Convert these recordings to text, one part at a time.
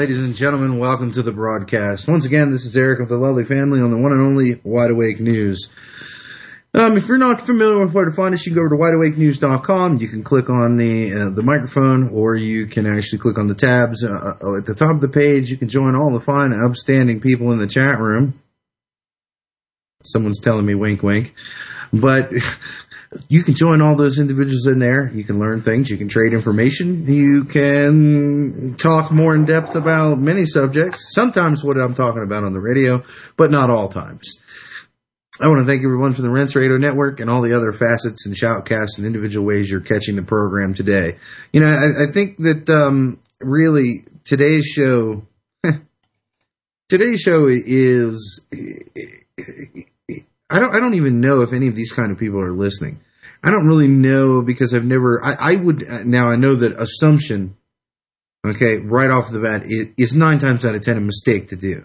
Ladies and gentlemen, welcome to the broadcast. Once again, this is Eric of the Lovely Family on the one and only Wide Awake News. Um, if you're not familiar with where to find us, you can go over to wideawakenews.com. You can click on the uh, the microphone, or you can actually click on the tabs uh, uh, at the top of the page. You can join all the fine, upstanding people in the chat room. Someone's telling me wink, wink, but you can join all those individuals in there. You can learn things. You can trade information. You can talk more in depth about many subjects. Sometimes what I'm talking about on the radio, but not all times. I want to thank everyone from the Rense Radio Network and all the other facets and shoutcasts and individual ways you're catching the program today. You know, I, I think that um, really today's show, today's show is. I don't. I don't even know if any of these kind of people are listening. I don't really know because I've never. I, I would uh, now. I know that assumption. Okay, right off the bat, it is nine times out of ten a mistake to do.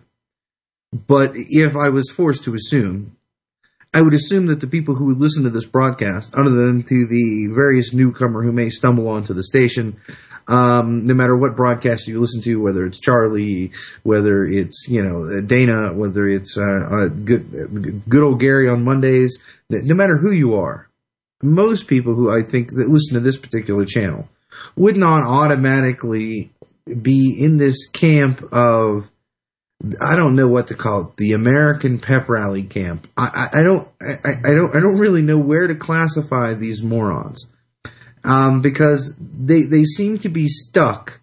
But if I was forced to assume, I would assume that the people who would listen to this broadcast, other than to the various newcomer who may stumble onto the station, um, no matter what broadcast you listen to, whether it's Charlie, whether it's you know Dana, whether it's uh, uh, good good old Gary on Mondays, no matter who you are, most people who I think that listen to this particular channel would not automatically be in this camp of I don't know what to call it, the American pep rally camp. I, I, I don't, I, I, don't, I don't really know where to classify these morons, um, because they they seem to be stuck.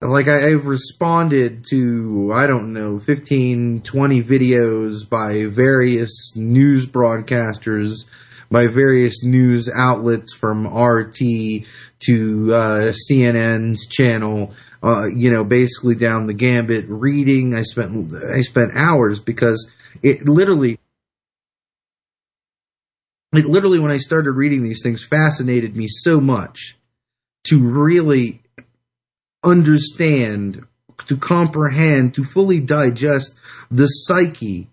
Like I, I've responded to, I don't know, 15, 20 videos by various news broadcasters, by various news outlets from RT to uh, CNN's channel uh, you know, basically down the gambit, reading. I spent I spent hours because it literally, it literally when I started reading these things, fascinated me so much to really understand, to comprehend, to fully digest the psyche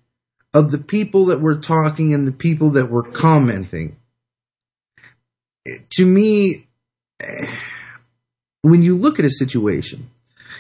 of the people that were talking and the people that were commenting. To me when you look at a situation,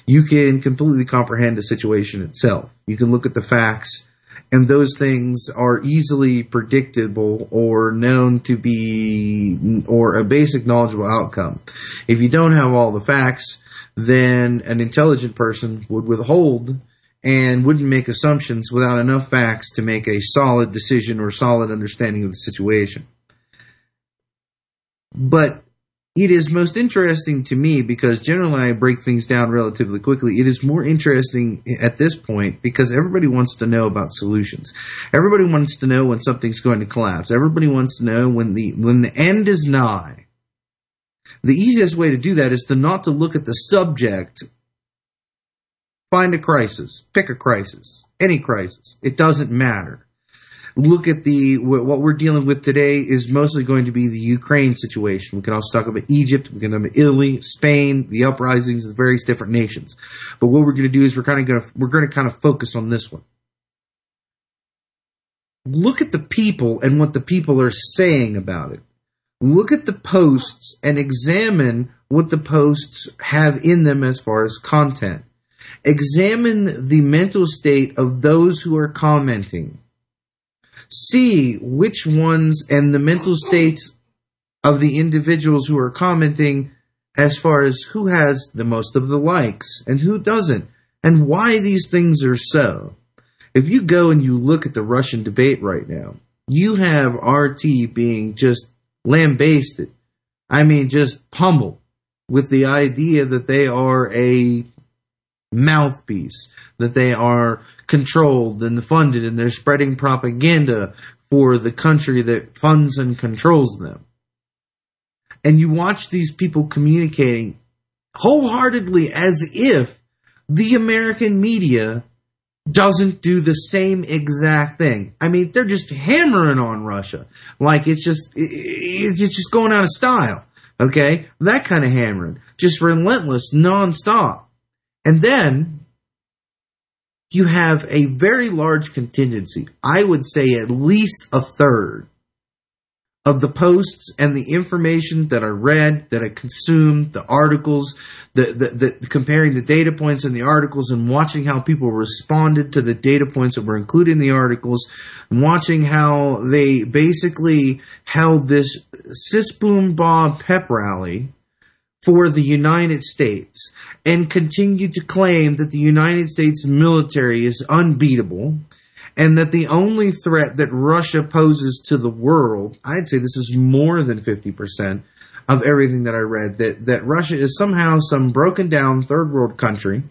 you can completely comprehend a situation itself. You can look at the facts, and those things are easily predictable or known to be, or a basic knowledgeable outcome. If you don't have all the facts, then an intelligent person would withhold and wouldn't make assumptions without enough facts to make a solid decision or solid understanding of the situation. But it is most interesting to me because generally I break things down relatively quickly. It is more interesting at this point because everybody wants to know about solutions. Everybody wants to know when something's going to collapse. Everybody wants to know when the when the end is nigh. The easiest way to do that is to not to look at the subject. Find a crisis, pick a crisis, any crisis. It doesn't matter look at the what we're dealing with today is mostly going to be the Ukraine situation. We can also talk about Egypt, we can talk about Italy, Spain, the uprisings of various different nations. But what we're going to do is we're kind of going to we're going to kind of focus on this one. Look at the people and what the people are saying about it. Look at the posts and examine what the posts have in them as far as content. Examine the mental state of those who are commenting see which ones and the mental states of the individuals who are commenting as far as who has the most of the likes and who doesn't and why these things are so. If you go and you look at the Russian debate right now, you have RT being just lambasted. I mean, just pummeled with the idea that they are a mouthpiece, that they are controlled and funded and they're spreading propaganda for the country that funds and controls them. And you watch these people communicating wholeheartedly as if the American media doesn't do the same exact thing. I mean, they're just hammering on Russia. Like it's just, it's just going out of style. Okay. That kind of hammering. Just relentless, nonstop. And then you have a very large contingency. I would say at least a third of the posts and the information that I read, that I consumed, the articles, the, the, the, comparing the data points in the articles and watching how people responded to the data points that were included in the articles, and watching how they basically held this sis boom bob pep rally for the United States and continued to claim that the United States military is unbeatable and that the only threat that Russia poses to the world, I'd say this is more than 50% of everything that I read, that, that Russia is somehow some broken down third world country,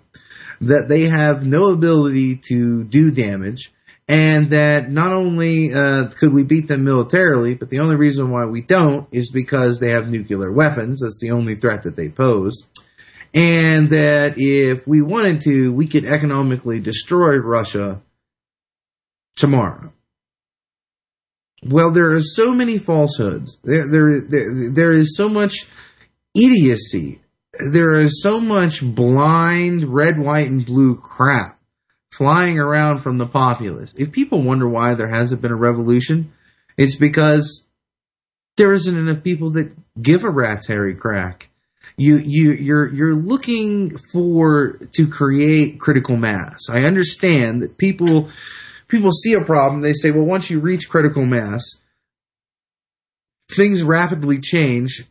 that they have no ability to do damage, and that not only uh, could we beat them militarily, but the only reason why we don't is because they have nuclear weapons. That's the only threat that they pose. And that if we wanted to, we could economically destroy Russia tomorrow. Well, there are so many falsehoods. There, there, there, there is so much idiocy. There is so much blind red, white, and blue crap flying around from the populace. If people wonder why there hasn't been a revolution, it's because there isn't enough people that give a rat's hairy crack. You you you're you're looking for to create critical mass. I understand that people people see a problem, they say, well, once you reach critical mass, things rapidly change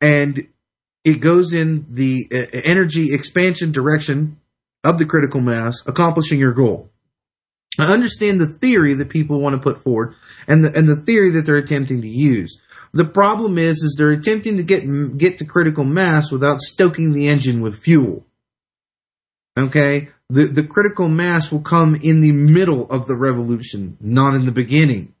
and it goes in the uh, energy expansion direction of the critical mass, accomplishing your goal. I understand the theory that people want to put forward and the, and the theory that they're attempting to use. The problem is, is they're attempting to get, get to critical mass without stoking the engine with fuel. Okay? The, the critical mass will come in the middle of the revolution, not in the beginning.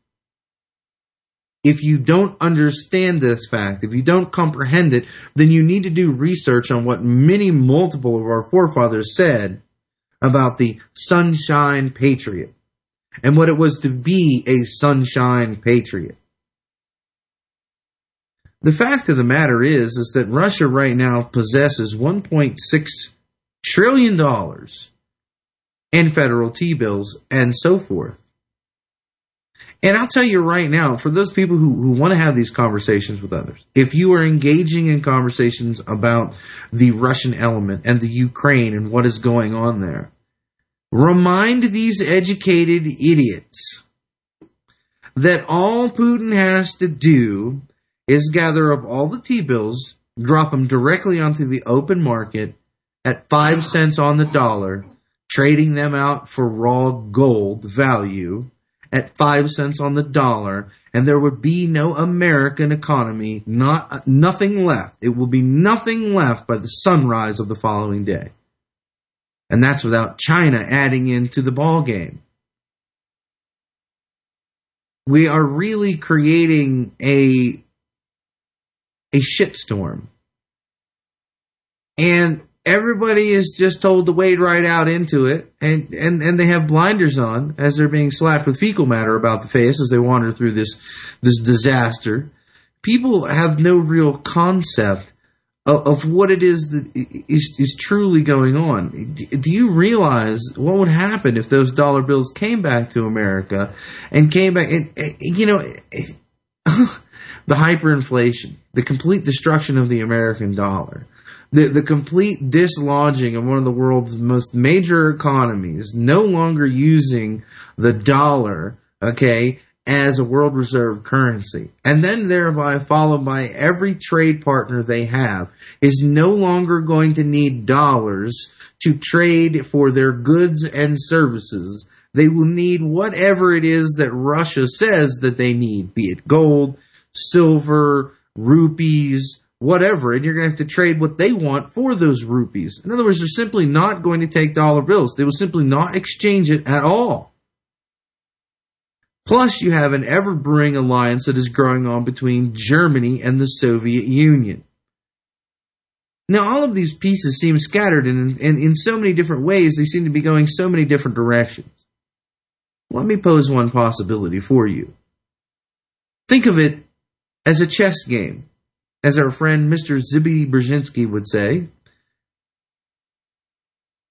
If you don't understand this fact, if you don't comprehend it, then you need to do research on what many multiple of our forefathers said about the sunshine patriot and what it was to be a sunshine patriot. The fact of the matter is, is that Russia right now possesses 1.6 trillion dollars in federal T bills and so forth. And I'll tell you right now, for those people who, who want to have these conversations with others, if you are engaging in conversations about the Russian element and the Ukraine and what is going on there, remind these educated idiots that all Putin has to do is gather up all the T bills, drop them directly onto the open market at five cents on the dollar, trading them out for raw gold value at five cents on the dollar, and there would be no American economy, not nothing left. It will be nothing left by the sunrise of the following day. And that's without China adding into the ball game. We are really creating a a shitstorm. And everybody is just told to wade right out into it, and, and, and they have blinders on as they're being slapped with fecal matter about the face as they wander through this this disaster. People have no real concept of, of what it is that is, is truly going on. Do you realize what would happen if those dollar bills came back to America and came back? And, you know. the hyperinflation, the complete destruction of the American dollar, the, the complete dislodging of one of the world's most major economies, no longer using the dollar, okay, as a world reserve currency. And then thereby followed by every trade partner they have is no longer going to need dollars to trade for their goods and services. They will need whatever it is that Russia says that they need, be it gold, silver, rupees, whatever, and you're going to have to trade what they want for those rupees. In other words, they're simply not going to take dollar bills. They will simply not exchange it at all. Plus, you have an ever brewing alliance that is growing on between Germany and the Soviet Union. Now, all of these pieces seem scattered, and in, in, in so many different ways, they seem to be going so many different directions. Let me pose one possibility for you. Think of it as a chess game as our friend Mr. Zibby Brzezinski would say.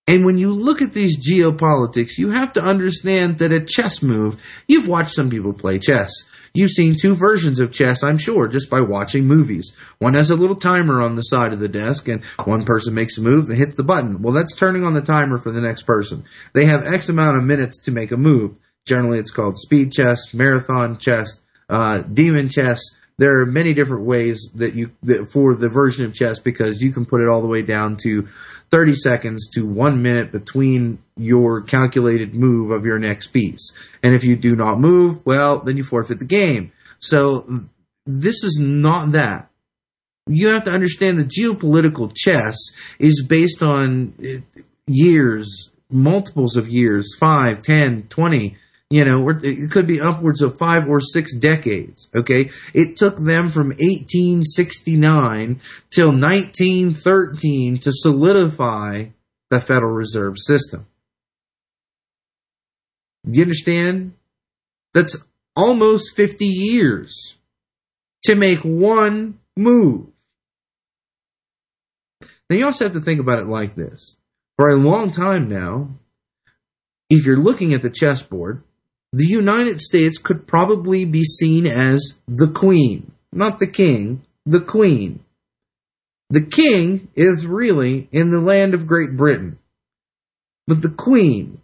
And when you look at these geopolitics, you have to understand that a chess move, you've watched some people play chess. You've seen two versions of chess, I'm sure, just by watching movies. One has a little timer on the side of the desk, and one person makes a move and hits the button. Well, that's turning on the timer for the next person. They have X amount of minutes to make a move. Generally, it's called speed chess, marathon chess, uh, demon chess. There are many different ways that you that for the version of chess because you can put it all the way down to 30 seconds to one minute between your calculated move of your next piece. And if you do not move, well, then you forfeit the game. So this is not that. You have to understand the geopolitical chess is based on uh, years, multiples of years, 5, 10, 20, you know, it could be upwards of five or six decades. Okay. It took them from 1869 till 1913 to solidify the Federal Reserve System. Do you understand? That's almost 50 years to make one move. Now you also have to think about it like this. For a long time now, if you're looking at the chessboard, the United States could probably be seen as the queen, not the king, the queen. The king is really in the land of Great Britain. But the queen,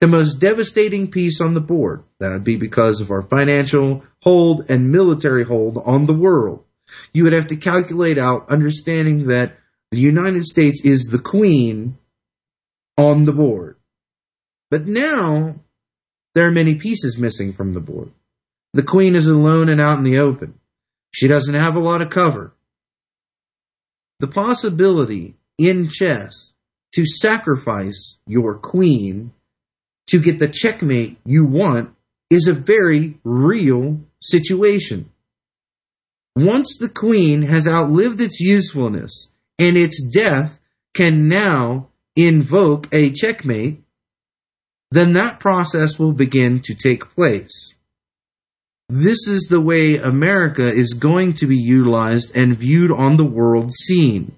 the most devastating piece on the board, that would be because of our financial hold and military hold on the world. You would have to calculate out understanding that the United States is the queen on the board. But now there are many pieces missing from the board. The queen is alone and out in the open. She doesn't have a lot of cover. The possibility in chess to sacrifice your queen to get the checkmate you want is a very real situation. Once the queen has outlived its usefulness and its death can now invoke a checkmate, then that process will begin to take place. This is the way America is going to be utilized and viewed on the world scene.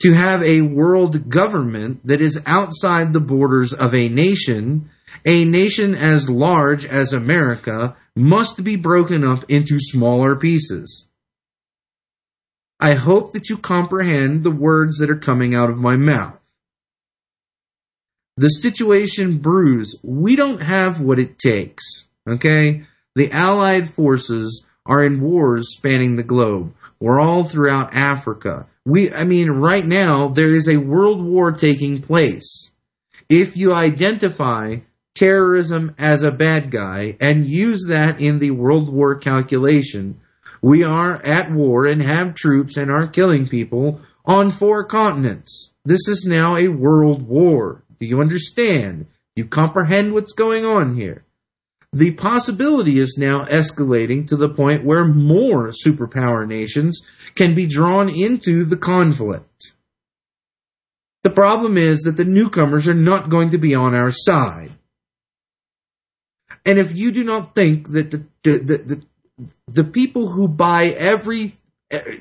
To have a world government that is outside the borders of a nation, a nation as large as America must be broken up into smaller pieces. I hope that you comprehend the words that are coming out of my mouth. The situation brews. We don't have what it takes. Okay? The Allied forces are in wars spanning the globe. We're all throughout Africa. We, I mean, right now, there is a world war taking place. If you identify terrorism as a bad guy and use that in the world war calculation, we are at war and have troops and are killing people on four continents. This is now a world war. Do you understand? You comprehend what's going on here? The possibility is now escalating to the point where more superpower nations can be drawn into the conflict. The problem is that the newcomers are not going to be on our side. And if you do not think that the, the, the, the, people who buy every,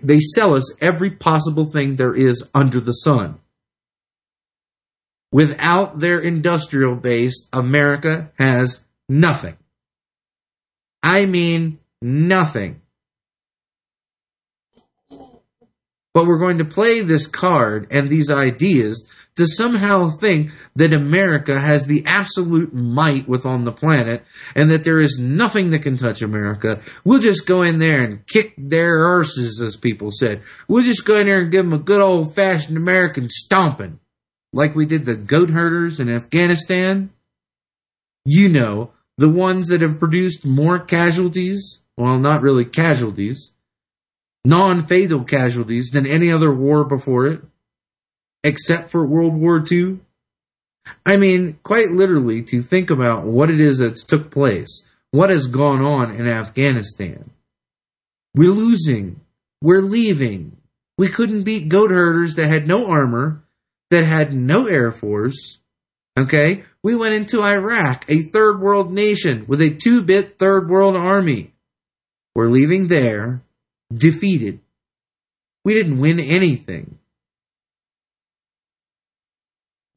they sell us every possible thing there is under the sun. Without their industrial base, America has nothing. I mean, nothing. But we're going to play this card and these ideas to somehow think that America has the absolute might within the planet and that there is nothing that can touch America. We'll just go in there and kick their arses, as people said. We'll just go in there and give them a good old fashioned American stomping like we did the goat herders in Afghanistan, you know, the ones that have produced more casualties, well, not really casualties, non fatal casualties than any other war before it, except for World War II. I mean, quite literally, to think about what it is that's took place, what has gone on in Afghanistan. We're losing. We're leaving. We couldn't beat goat herders that had no armor that had no air force. Okay, we went into Iraq, a third world nation with a two bit third world army. We're leaving there defeated. We didn't win anything.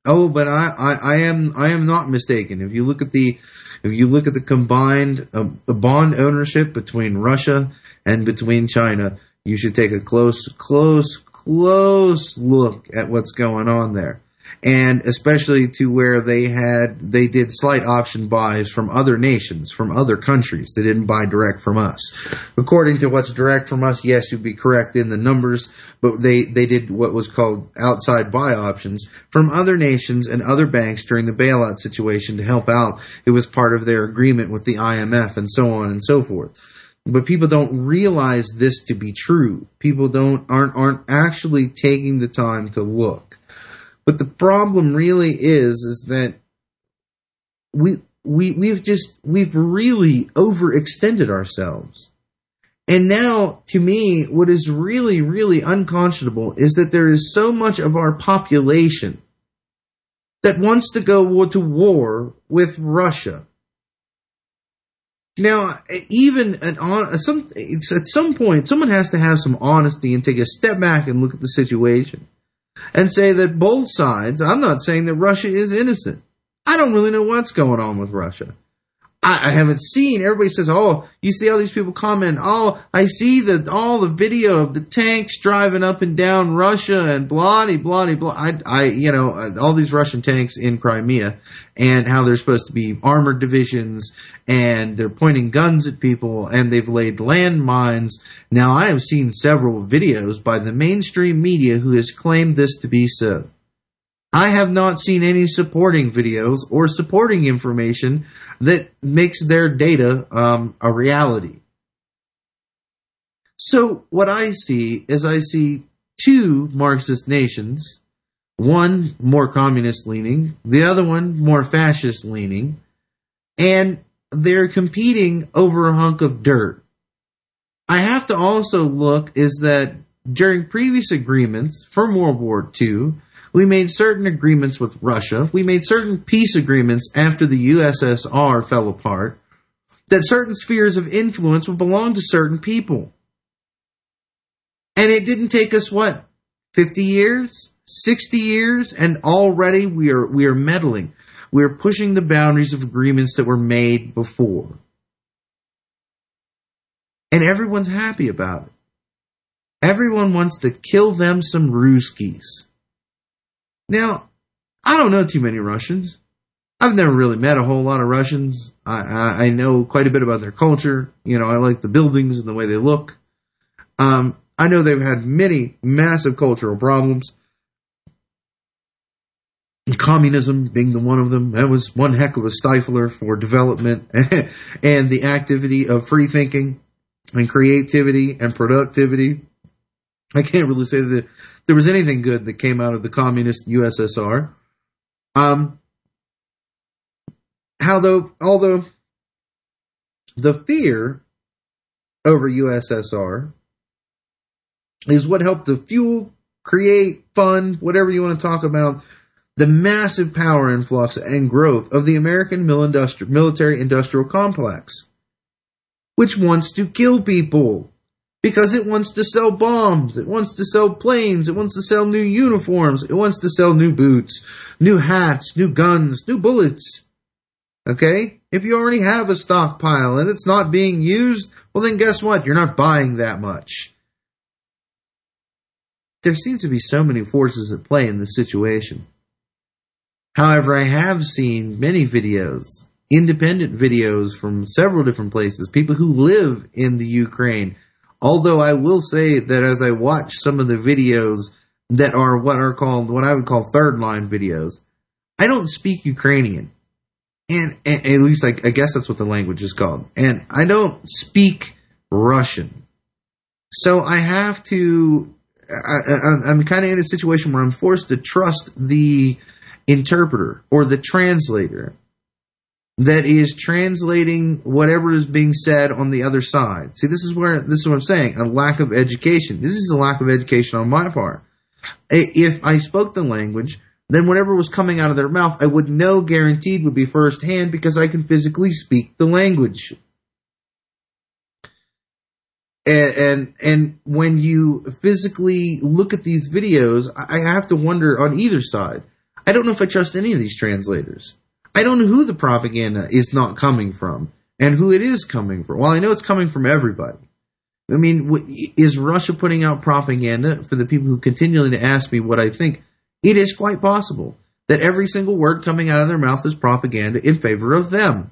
Oh, but I, I, I am I am not mistaken. If you look at the if you look at the combined uh, bond ownership between Russia and between China, you should take a close close close look at what's going on there and especially to where they had they did slight option buys from other nations, from other countries. They didn't buy direct from us. According to what's direct from us, yes, you'd be correct in the numbers, but they they did what was called outside buy options from other nations and other banks during the bailout situation to help out. It was part of their agreement with the IMF and so on and so forth but people don't realize this to be true. People don't aren't aren't actually taking the time to look. But the problem really is, is that we, we, we've just, we've really overextended ourselves. And now, to me, what is really, really unconscionable is that there is so much of our population that wants to go to war with Russia. Now, even at, on, some, at some point, someone has to have some honesty and take a step back and look at the situation and say that both sides, I'm not saying that Russia is innocent. I don't really know what's going on with Russia. I, I haven't seen. Everybody says, "Oh, you see all these people comment. Oh, I see the all the video of the tanks driving up and down Russia and blah blah blah." I, I, you know, uh, all these Russian tanks in Crimea, and how they're supposed to be armored divisions, and they're pointing guns at people, and they've laid landmines. Now, I have seen several videos by the mainstream media who has claimed this to be so. I have not seen any supporting videos or supporting information that makes their data um, a reality. So what I see is I see two Marxist nations, one more communist leaning, the other one more fascist leaning, and they're competing over a hunk of dirt. I have to also look is that during previous agreements from World War II, we made certain agreements with Russia. We made certain peace agreements after the USSR fell apart that certain spheres of influence would belong to certain people. And it didn't take us what? 50 years? 60 years? And already we are, we are meddling. We are pushing the boundaries of agreements that were made before. And everyone's happy about it. Everyone wants to kill them some Ruskies. Now, I don't know too many Russians. I've never really met a whole lot of Russians. I, I, I, know quite a bit about their culture. You know, I like the buildings and the way they look. Um, I know they've had many massive cultural problems. Communism being the one of them. That was one heck of a stifler for development and the activity of free thinking and creativity and productivity. I can't really say that there was anything good that came out of the communist USSR. Um, how though, although the fear over USSR is what helped to fuel, create, fund, whatever you want to talk about, the massive power influx and growth of the American military industrial complex, which wants to kill people because it wants to sell bombs, it wants to sell planes, it wants to sell new uniforms, it wants to sell new boots, new hats, new guns, new bullets. Okay? If you already have a stockpile and it's not being used, well then guess what? You're not buying that much. There seems to be so many forces at play in this situation. However, I have seen many videos, independent videos from several different places, people who live in the Ukraine Although I will say that as I watch some of the videos that are what are called, what I would call third line videos, I don't speak Ukrainian. And, and at least I, I guess that's what the language is called. And I don't speak Russian. So I have to, I, am kind of in a situation where I'm forced to trust the interpreter or the translator that is translating whatever is being said on the other side. See, this is where this is what I'm saying: a lack of education. This is a lack of education on my part. If I spoke the language, then whatever was coming out of their mouth, I would know guaranteed would be firsthand because I can physically speak the language. And, and and when you physically look at these videos, I have to wonder on either side I don't know if I trust any of these translators. I don't know who the propaganda is not coming from and who it is coming from. Well, I know it's coming from everybody. I mean, is Russia putting out propaganda for the people who continually ask me what I think? It is quite possible that every single word coming out of their mouth is propaganda in favor of them.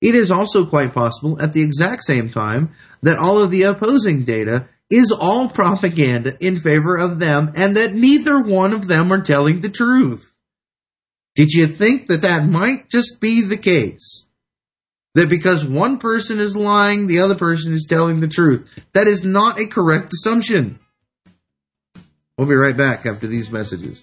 It is also quite possible at the exact same time that all of the opposing data is all propaganda in favor of them and that neither one of them are telling the truth. Did you think that that might just be the case? That because one person is lying, the other person is telling the truth. That is not a correct assumption. We'll be right back after these messages.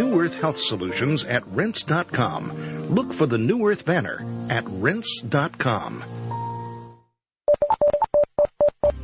New Earth Health Solutions at rense.com. Look for the New Earth banner at rense.com.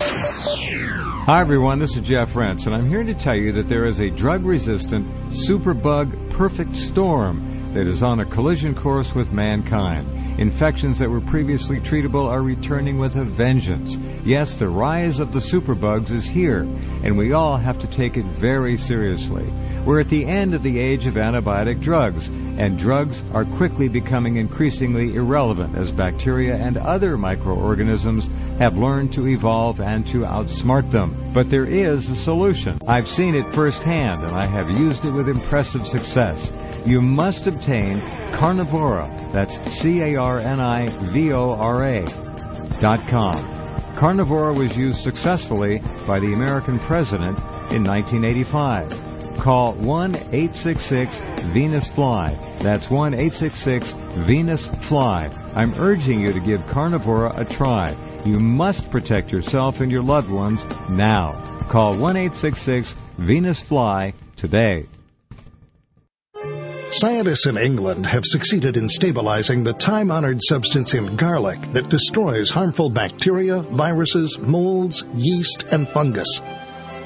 Hi everyone, this is Jeff Rense, and I'm here to tell you that there is a drug-resistant superbug perfect storm that is on a collision course with mankind. Infections that were previously treatable are returning with a vengeance. Yes, the rise of the superbugs is here, and we all have to take it very seriously. We're at the end of the age of antibiotic drugs, and drugs are quickly becoming increasingly irrelevant as bacteria and other microorganisms have learned to evolve and to outsmart them. But there is a solution. I've seen it firsthand, and I have used it with impressive success. You must obtain Carnivora that's C-A-R-N-I-V-O-R-A dot com. Carnivora was used successfully by the American president in 1985. Call 1-866-VENUS-FLY. That's 1-866-VENUS-FLY. I'm urging you to give Carnivora a try. You must protect yourself and your loved ones now. Call 1-866-VENUS-FLY today. Scientists in England have succeeded in stabilizing the time honored substance in garlic that destroys harmful bacteria, viruses, molds, yeast, and fungus.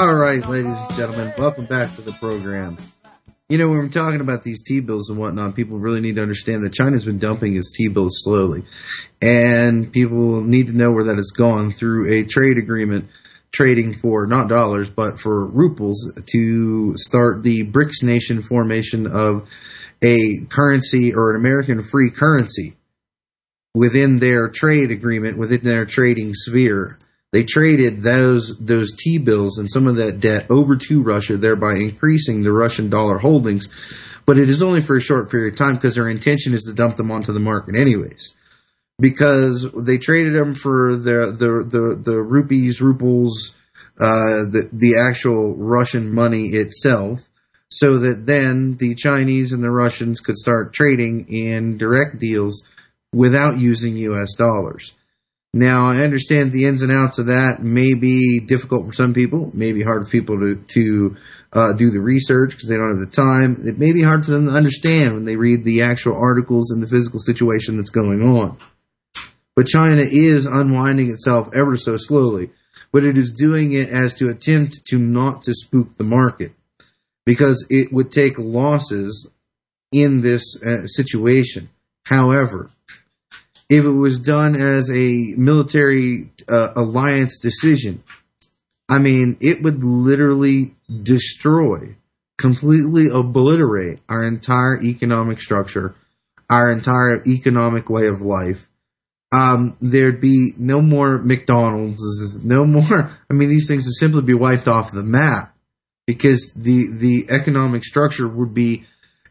All right, ladies and gentlemen, welcome back to the program. You know, when we're talking about these T bills and whatnot, people really need to understand that China's been dumping its T bills slowly. And people need to know where that has gone through a trade agreement trading for not dollars but for ruples to start the BRICS nation formation of a currency or an American free currency within their trade agreement, within their trading sphere. They traded those those T bills and some of that debt over to Russia, thereby increasing the Russian dollar holdings. But it is only for a short period of time because their intention is to dump them onto the market anyways. Because they traded them for the the the, the rupees, ruples, uh, the the actual Russian money itself, so that then the Chinese and the Russians could start trading in direct deals without using U.S. dollars. Now, I understand the ins and outs of that may be difficult for some people, may be hard for people to, to uh, do the research because they don't have the time. It may be hard for them to understand when they read the actual articles and the physical situation that's going on. But China is unwinding itself ever so slowly, but it is doing it as to attempt to not to spook the market because it would take losses in this uh, situation. However, if it was done as a military uh, alliance decision, I mean, it would literally destroy, completely obliterate our entire economic structure, our entire economic way of life. Um, there'd be no more McDonald's, no more. I mean, these things would simply be wiped off the map because the the economic structure would be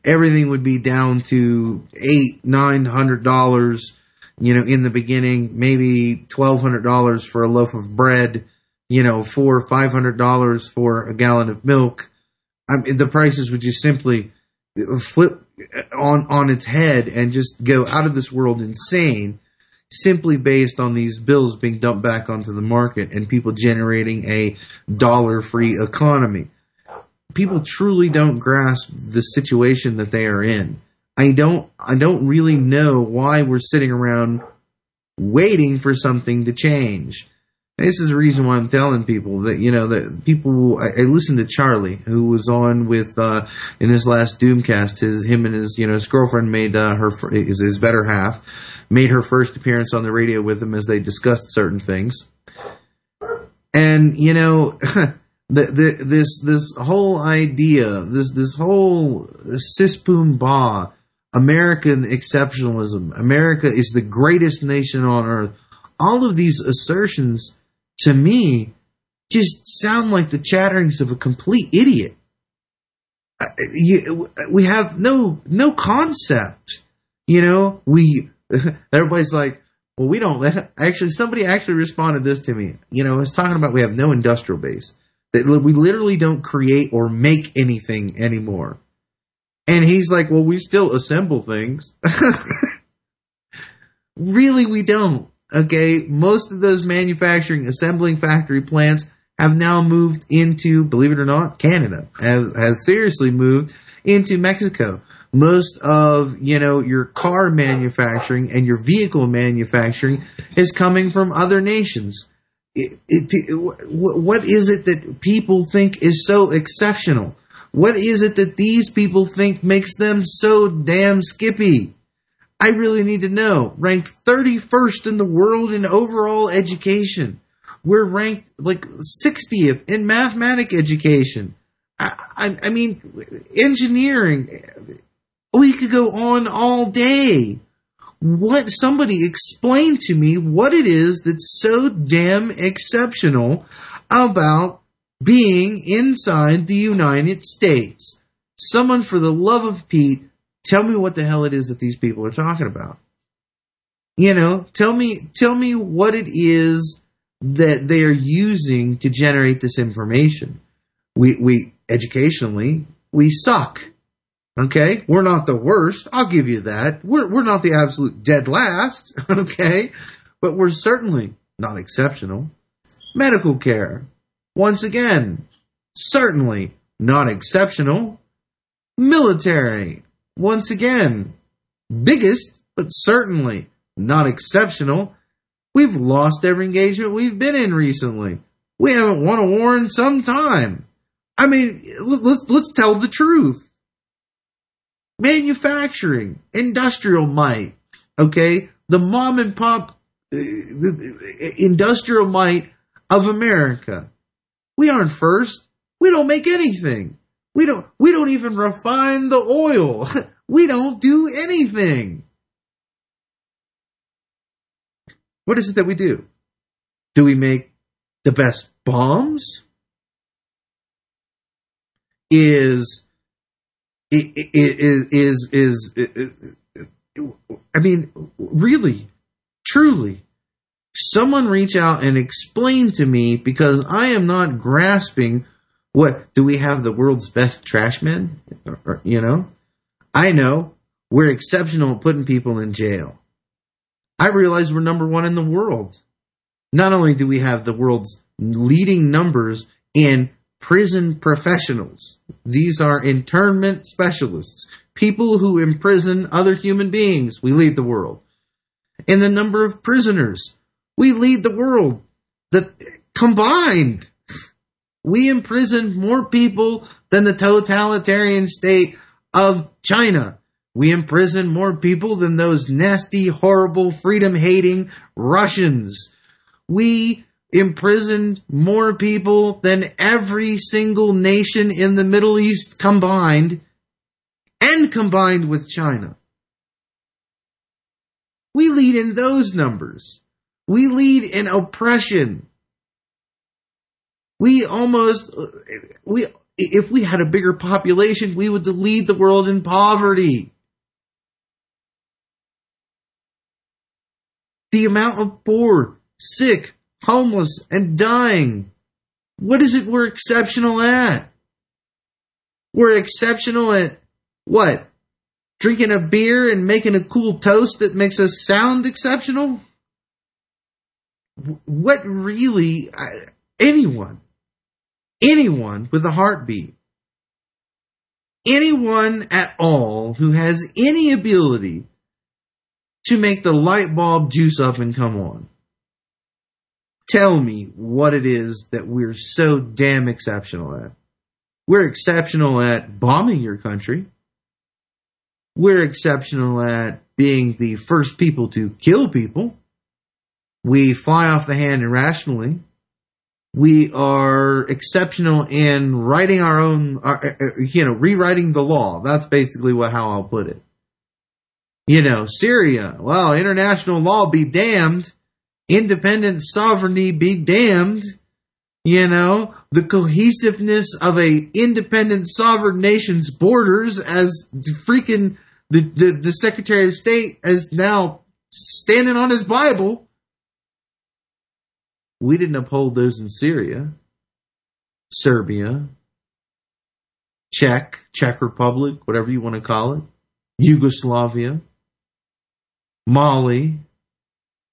everything would be down to eight, nine hundred dollars you know, in the beginning, maybe twelve hundred dollars for a loaf of bread, you know, four or five hundred dollars for a gallon of milk. I mean, the prices would just simply flip on on its head and just go out of this world insane, simply based on these bills being dumped back onto the market and people generating a dollar free economy. People truly don't grasp the situation that they are in. I don't I don't really know why we're sitting around waiting for something to change. This is the reason why I'm telling people that you know that people. I, I listened to Charlie, who was on with uh, in his last Doomcast. His him and his you know his girlfriend made uh, her his, his better half made her first appearance on the radio with him as they discussed certain things. And you know, the, the, this this whole idea, this this whole Sispum Ba American exceptionalism. America is the greatest nation on earth. All of these assertions, to me, just sound like the chatterings of a complete idiot. We have no no concept. You know, we everybody's like, well, we don't. Actually, somebody actually responded this to me. You know, it's talking about we have no industrial base that we literally don't create or make anything anymore. And he's like, well, we still assemble things. really, we don't. Okay. Most of those manufacturing, assembling factory plants have now moved into, believe it or not, Canada has, has seriously moved into Mexico. Most of, you know, your car manufacturing and your vehicle manufacturing is coming from other nations. It, it, what is it that people think is so exceptional? What is it that these people think makes them so damn skippy? I really need to know. Ranked 31st in the world in overall education. We're ranked like 60th in mathematic education. I, I, I mean, engineering. We could go on all day. What somebody explain to me what it is that's so damn exceptional about being inside the United States. Someone, for the love of Pete, tell me what the hell it is that these people are talking about. You know, tell me, tell me what it is that they are using to generate this information. We, we, educationally, we suck. Okay? We're not the worst. I'll give you that. We're, we're not the absolute dead last. Okay? But we're certainly not exceptional. Medical care. Once again, certainly not exceptional. Military, once again, biggest, but certainly not exceptional. We've lost every engagement we've been in recently. We haven't won a war in some time. I mean, let's, let's tell the truth. Manufacturing, industrial might, okay? The mom and pop uh, industrial might of America. We aren't first. We don't make anything. We don't, we don't even refine the oil. we don't do anything. What is it that we do? Do we make the best bombs? Is is is is, is I mean, really, truly, someone reach out and explain to me because I am not grasping what do we have the world's best trash men? You know, I know we're exceptional at putting people in jail. I realize we're number one in the world. Not only do we have the world's leading numbers in prison professionals, these are internment specialists, people who imprison other human beings. We lead the world. In the number of prisoners, we lead the world. The combined, we imprison more people than the totalitarian state of China. We imprison more people than those nasty, horrible, freedom hating Russians. We imprisoned more people than every single nation in the Middle East combined and combined with China. We lead in those numbers. We lead in oppression. We almost, we, if we had a bigger population, we would lead the world in poverty. The amount of poor, sick, homeless, and dying. What is it we're exceptional at? We're exceptional at what? Drinking a beer and making a cool toast that makes us sound exceptional? What really, uh, anyone, anyone with a heartbeat, anyone at all who has any ability to make the light bulb juice up and come on. Tell me what it is that we're so damn exceptional at. We're exceptional at bombing your country. We're exceptional at being the first people to kill people. We fly off the hand irrationally. We are exceptional in writing our own, uh, uh, you know, rewriting the law. That's basically what how I'll put it. You know, Syria. Well, international law be damned. Independent sovereignty be damned. You know, the cohesiveness of a independent sovereign nation's borders as the freaking the, the, the Secretary of State is now standing on his Bible. We didn't uphold those in Syria, Serbia, Czech, Czech Republic, whatever you want to call it, Yugoslavia. Mali,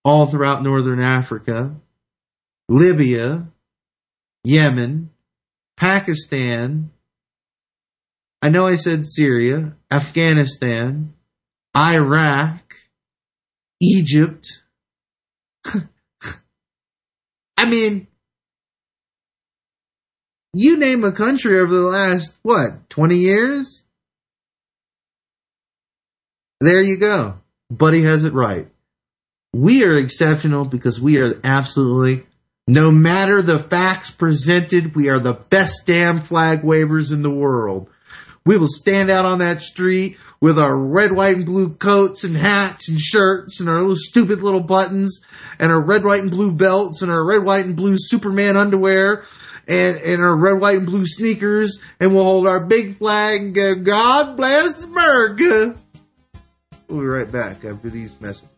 all throughout northern Africa, Libya, Yemen, Pakistan. I know I said Syria, Afghanistan, Iraq, Egypt. I mean, you name a country over the last, what, 20 years? There you go. Buddy has it right. We are exceptional because we are absolutely, no matter the facts presented, we are the best damn flag wavers in the world. We will stand out on that street with our red, white, and blue coats and hats and shirts and our little stupid little buttons and our red, white, and blue belts and our red, white, and blue Superman underwear and, and our red, white, and blue sneakers and we'll hold our big flag. Uh, God bless America. We'll be right back after these messages.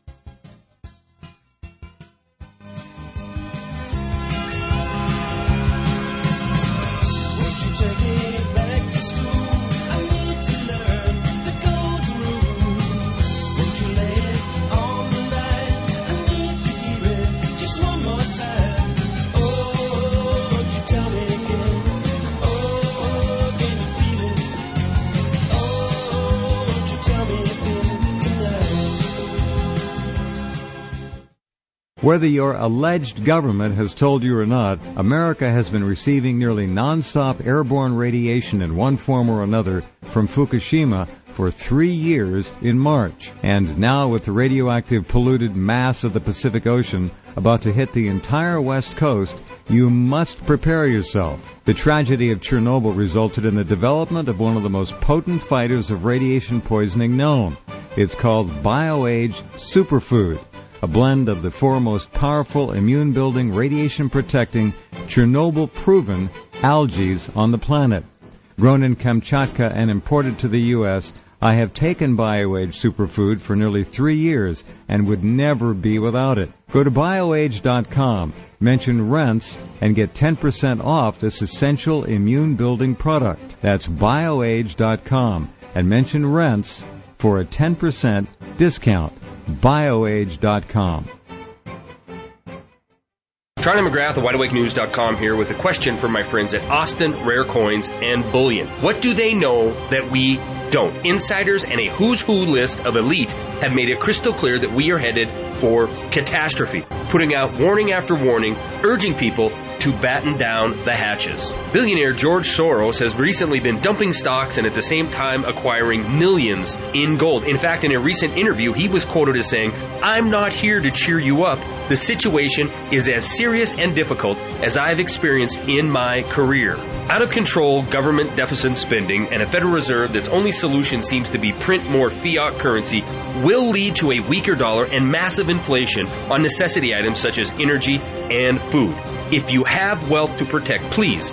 Whether your alleged government has told you or not, America has been receiving nearly nonstop airborne radiation in one form or another from Fukushima for three years in March. And now with the radioactive polluted mass of the Pacific Ocean about to hit the entire west coast, You must prepare yourself. The tragedy of Chernobyl resulted in the development of one of the most potent fighters of radiation poisoning known. It's called BioAge Superfood, a blend of the four most powerful immune building, radiation protecting, Chernobyl proven algae on the planet. Grown in Kamchatka and imported to the U.S., I have taken BioAge Superfood for nearly three years and would never be without it. Go to bioage.com, mention Rense, and get 10% off this essential immune building product. That's bioage.com and mention Rense for a 10% discount. bioage.com. Charlie McGrath of WideAwakeNews.com here with a question from my friends at Austin Rare Coins and Bullion. What do they know that we don't? Insiders and a who's who list of elite have made it crystal clear that we are headed for catastrophe, putting out warning after warning, urging people to batten down the hatches. Billionaire George Soros has recently been dumping stocks and at the same time acquiring millions in gold. In fact, in a recent interview, he was quoted as saying, I'm not here to cheer you up. The situation is as serious and difficult as I've experienced in my career. Out of control government deficit spending and a Federal Reserve that's only solution seems to be print more fiat currency will lead to a weaker dollar and massive inflation on necessity items such as energy and food. If you have wealth to protect, please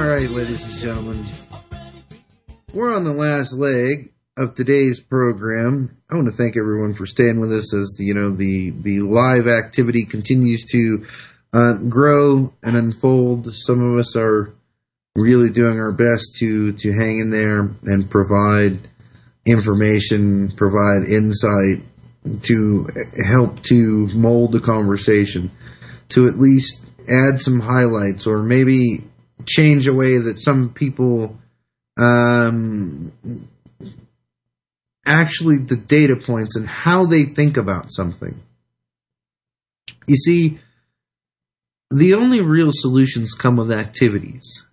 All right, ladies and gentlemen, we're on the last leg of today's program. I want to thank everyone for staying with us as you know the the live activity continues to uh, grow and unfold. Some of us are really doing our best to to hang in there and provide information, provide insight to help to mold the conversation, to at least add some highlights or maybe change a way that some people um, actually the data points and how they think about something. You see, the only real solutions come with activities.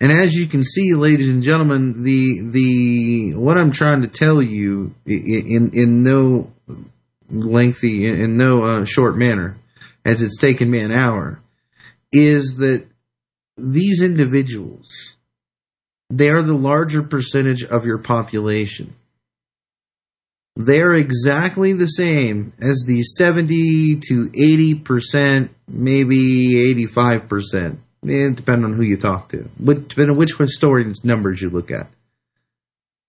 And as you can see, ladies and gentlemen, the the what I'm trying to tell you in in no lengthy in no uh, short manner, as it's taken me an hour, is that these individuals they are the larger percentage of your population. They're exactly the same as the 70 to 80%, maybe 85%. It depends on who you talk to. Depending on which historians' numbers you look at.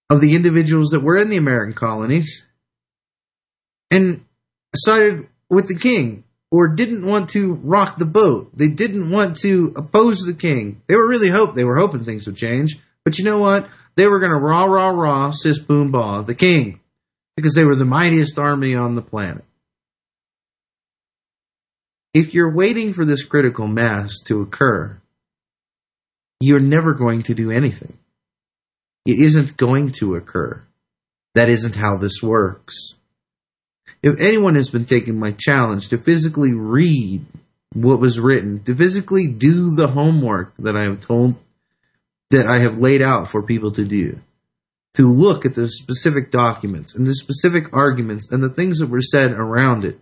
Of the individuals that were in the American colonies and sided with the king or didn't want to rock the boat. They didn't want to oppose the king. They were really hope they were hoping things would change. But you know what? They were going to rah rah rah sis boom bah the king because they were the mightiest army on the planet. If you're waiting for this critical mass to occur, you're never going to do anything. It isn't going to occur. That isn't how this works. If anyone has been taking my challenge to physically read what was written, to physically do the homework that I have told, that I have laid out for people to do, to look at the specific documents and the specific arguments and the things that were said around it,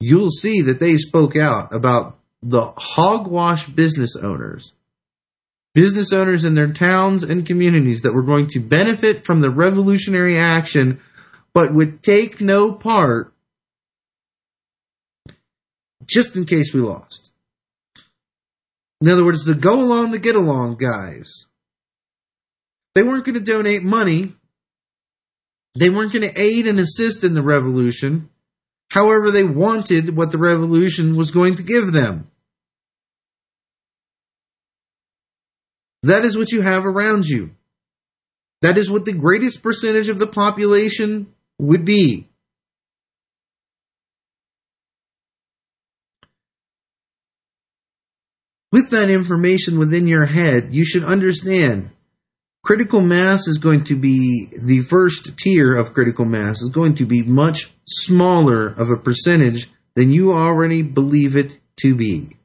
you'll see that they spoke out about the hogwash business owners, business owners in their towns and communities that were going to benefit from the revolutionary action, but would take no part just in case we lost. In other words, the go along the get along guys. They weren't going to donate money. They weren't going to aid and assist in the revolution. However, they wanted what the revolution was going to give them. That is what you have around you. That is what the greatest percentage of the population would be. With that information within your head, you should understand critical mass is going to be the first tier of critical mass is going to be much smaller of a percentage than you already believe it to be.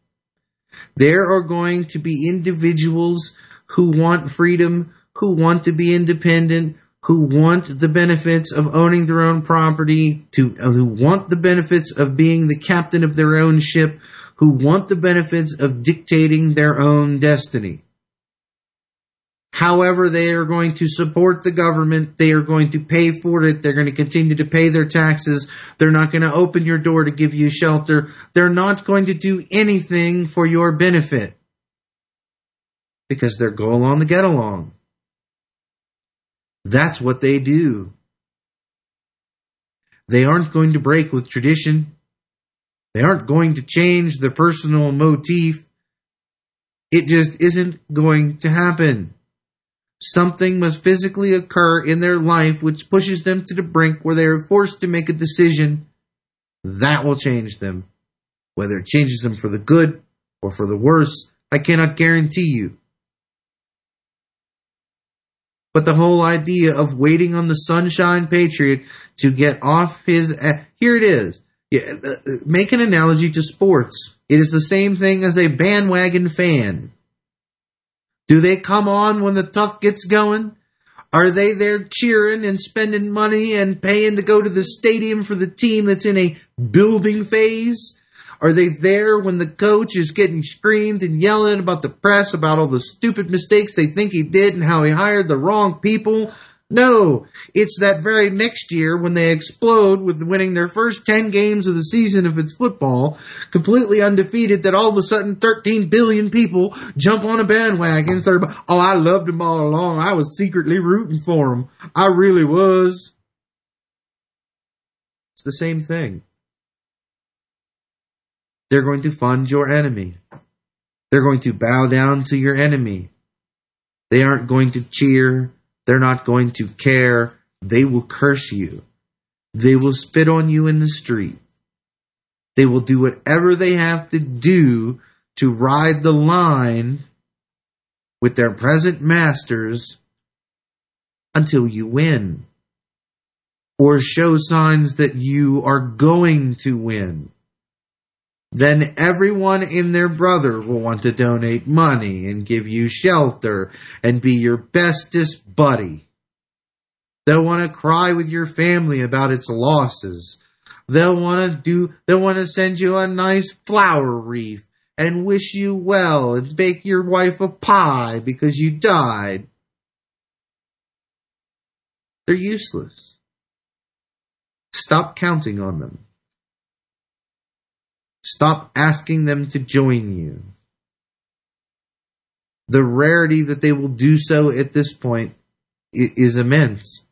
There are going to be individuals who want freedom, who want to be independent, who want the benefits of owning their own property, to uh, who want the benefits of being the captain of their own ship, who want the benefits of dictating their own destiny. However, they are going to support the government. They are going to pay for it. They're going to continue to pay their taxes. They're not going to open your door to give you shelter. They're not going to do anything for your benefit because they're go along to get along. That's what they do. They aren't going to break with tradition. They aren't going to change the personal motif. It just isn't going to happen. Something must physically occur in their life which pushes them to the brink where they are forced to make a decision. That will change them. Whether it changes them for the good or for the worse, I cannot guarantee you. But the whole idea of waiting on the Sunshine Patriot to get off his. Uh, here it is. Yeah, uh, uh, make an analogy to sports. It is the same thing as a bandwagon fan. Do they come on when the tough gets going? Are they there cheering and spending money and paying to go to the stadium for the team that's in a building phase? Are they there when the coach is getting screamed and yelling about the press about all the stupid mistakes they think he did and how he hired the wrong people? No, it's that very next year when they explode with winning their first 10 games of the season if it's football, completely undefeated, that all of a sudden 13 billion people jump on a bandwagon and start, oh, I loved them all along. I was secretly rooting for them. I really was. It's the same thing. They're going to fund your enemy. They're going to bow down to your enemy. They aren't going to cheer. They're not going to care. They will curse you. They will spit on you in the street. They will do whatever they have to do to ride the line with their present masters until you win or show signs that you are going to win then everyone in their brother will want to donate money and give you shelter and be your bestest buddy. They'll want to cry with your family about its losses. They'll want to do, they'll want to send you a nice flower wreath and wish you well and bake your wife a pie because you died. They're useless. Stop counting on them. Stop asking them to join you. The rarity that they will do so at this point is immense.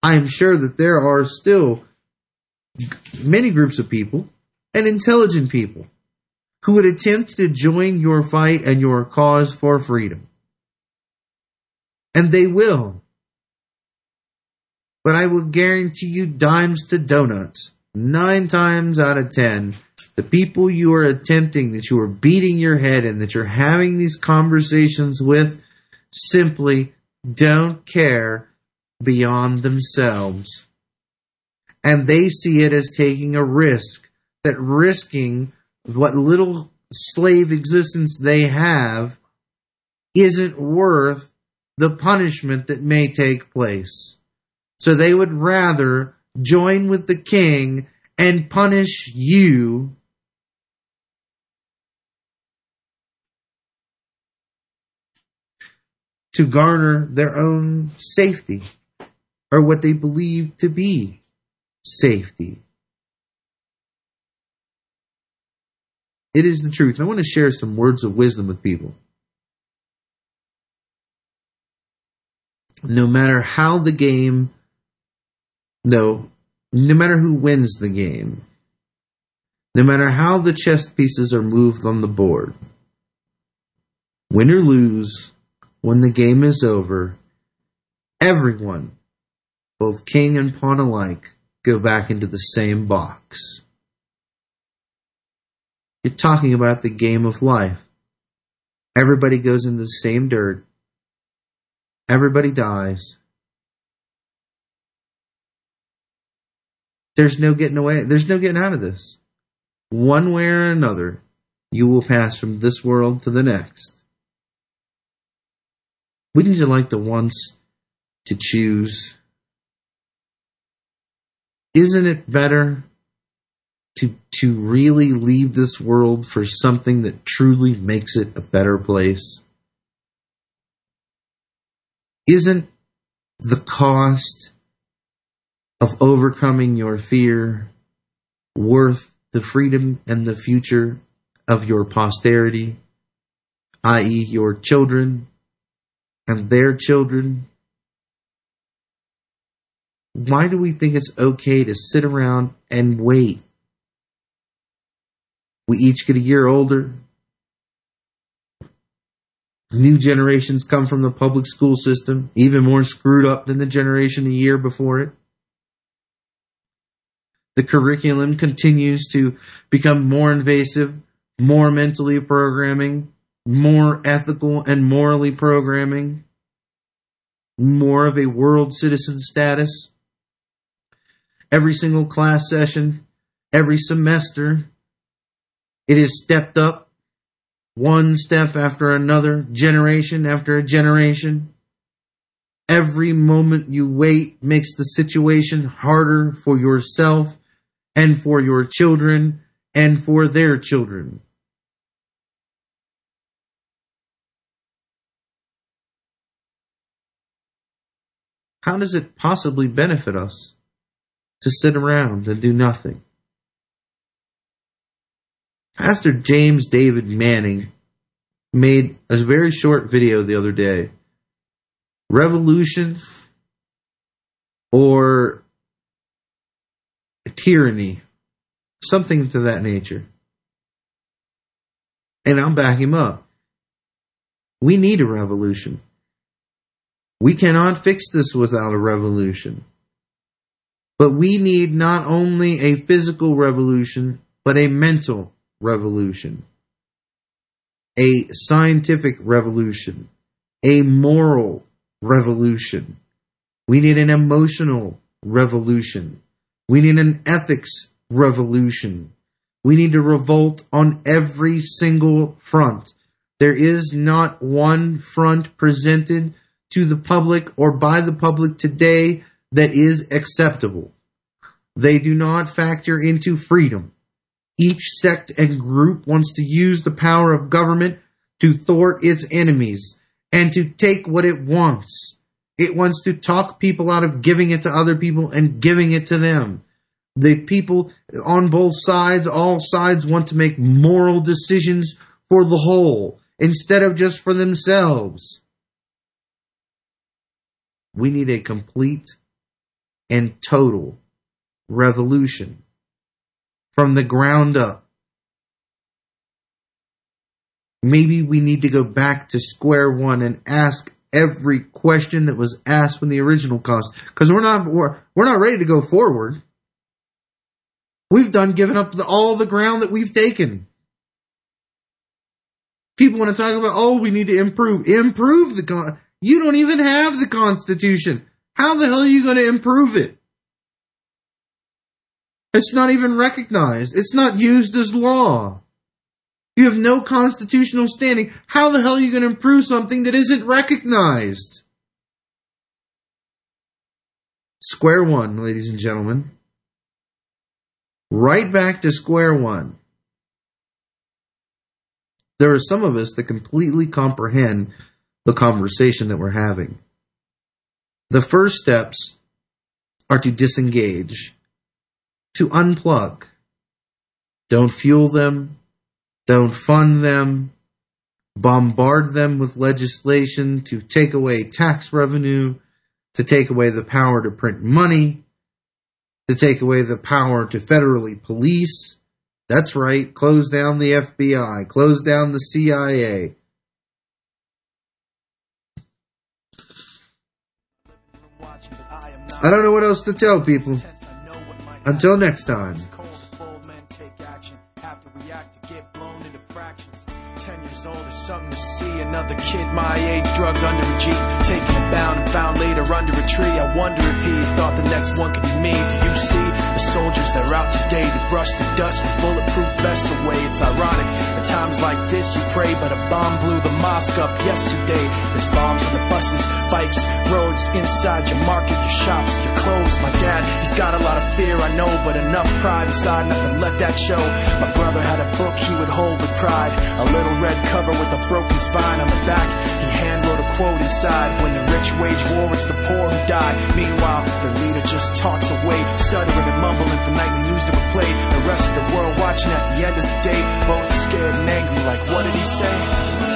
I am sure that there are still many groups of people and intelligent people who would attempt to join your fight and your cause for freedom. And they will. But I will guarantee you dimes to donuts nine times out of ten, the people you are attempting, that you are beating your head in, that you're having these conversations with, simply don't care beyond themselves. And they see it as taking a risk, that risking what little slave existence they have isn't worth the punishment that may take place. So they would rather join with the king and punish you to garner their own safety or what they believe to be safety. It is the truth. I want to share some words of wisdom with people. No matter how the game no, no matter who wins the game, no matter how the chess pieces are moved on the board, win or lose, when the game is over, everyone, both king and pawn alike, go back into the same box. You're talking about the game of life. Everybody goes into the same dirt. Everybody dies. There's no getting away. There's no getting out of this. One way or another, you will pass from this world to the next. Wouldn't you like the ones to choose? Isn't it better to to really leave this world for something that truly makes it a better place? Isn't the cost of overcoming your fear worth the freedom and the future of your posterity, i.e., your children and their children? Why do we think it's okay to sit around and wait? We each get a year older. New generations come from the public school system, even more screwed up than the generation a year before it. The curriculum continues to become more invasive, more mentally programming, more ethical and morally programming, more of a world citizen status. Every single class session, every semester, it is stepped up one step after another, generation after generation. Every moment you wait makes the situation harder for yourself and for your children and for their children. How does it possibly benefit us to sit around and do nothing? Pastor James David Manning made a very short video the other day. Revolution or tyranny, something to that nature. And I'm backing him up. We need a revolution. We cannot fix this without a revolution. But we need not only a physical revolution, but a mental revolution, a scientific revolution, a moral revolution. We need an emotional revolution. We need an ethics revolution. We need to revolt on every single front. There is not one front presented to the public or by the public today that is acceptable. They do not factor into freedom. Each sect and group wants to use the power of government to thwart its enemies and to take what it wants. It wants to talk people out of giving it to other people and giving it to them. The people on both sides, all sides want to make moral decisions for the whole instead of just for themselves. We need a complete and total revolution from the ground up. Maybe we need to go back to square one and ask every question that was asked when the original cost because we're not we're, we're not ready to go forward. We've done given up the, all the ground that we've taken. People want to talk about oh we need to improve improve the con- you don't even have the constitution. How the hell are you going to improve it? It's not even recognized. It's not used as law. You have no constitutional standing. How the hell are you going to improve something that isn't recognized? Square one, ladies and gentlemen. Right back to square one. There are some of us that completely comprehend the conversation that we're having. The first steps are to disengage, to unplug. Don't fuel them, don't fund them, bombard them with legislation to take away tax revenue, to take away the power to print money, to take away the power to federally police. That's right, close down the FBI, close down the CIA. I don't know what else to tell people. Until next time. Another kid my age drugged under a Jeep. Taken bound and found later under a tree. I wonder if he thought the next one could be me. Do you see the soldiers that are out today? Brush the dust with bulletproof vests away. It's ironic. At times like this you pray, but a bomb blew the mosque up yesterday. There's bombs on the buses, bikes, roads, inside your market, your shops, your clothes. My dad, he's got a lot of fear, I know, but enough pride inside, nothing let that show. My brother had a book he would hold with pride. A little red cover with a broken spine on the back. He hand wrote a quote inside. When the rich wage war, it's the poor who die. Meanwhile, the leader just talks away, stuttering and mumbling for nightly news to be played. The rest of the world watching at the end of the day, both scared and angry. Like, what did he say?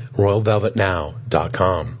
RoyalVelvetNow.com.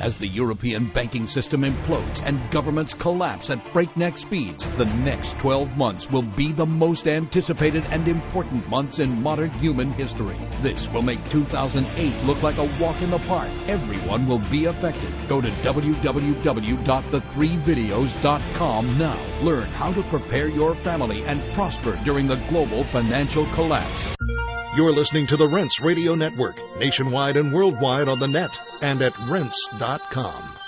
As the European banking system implodes and governments collapse at breakneck speeds, the next 12 months will be the most anticipated and important months in modern human history. This will make 2008 look like a walk in the park. Everyone will be affected. Go to www.the3videos.com now. Learn how to prepare your family and prosper during the global financial collapse. You're listening to the Rense Radio Network, nationwide and worldwide on the net and at rense.com.